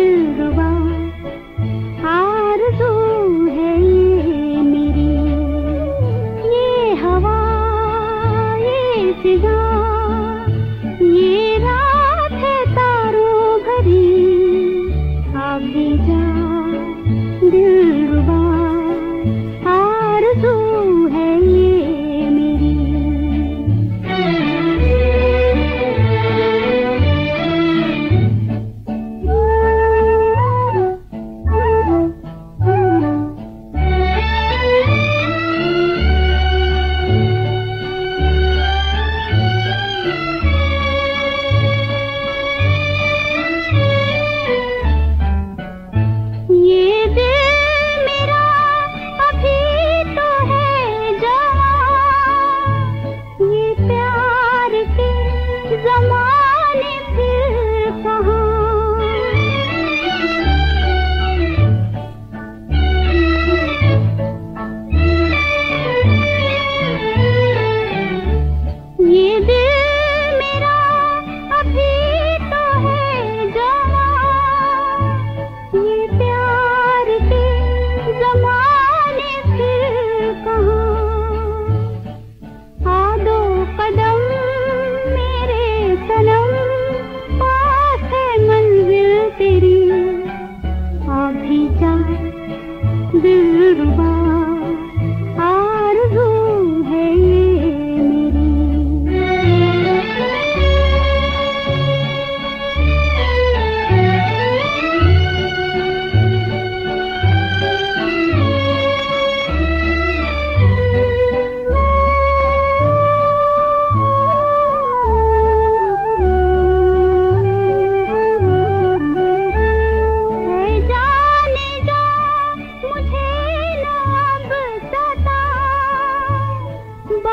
you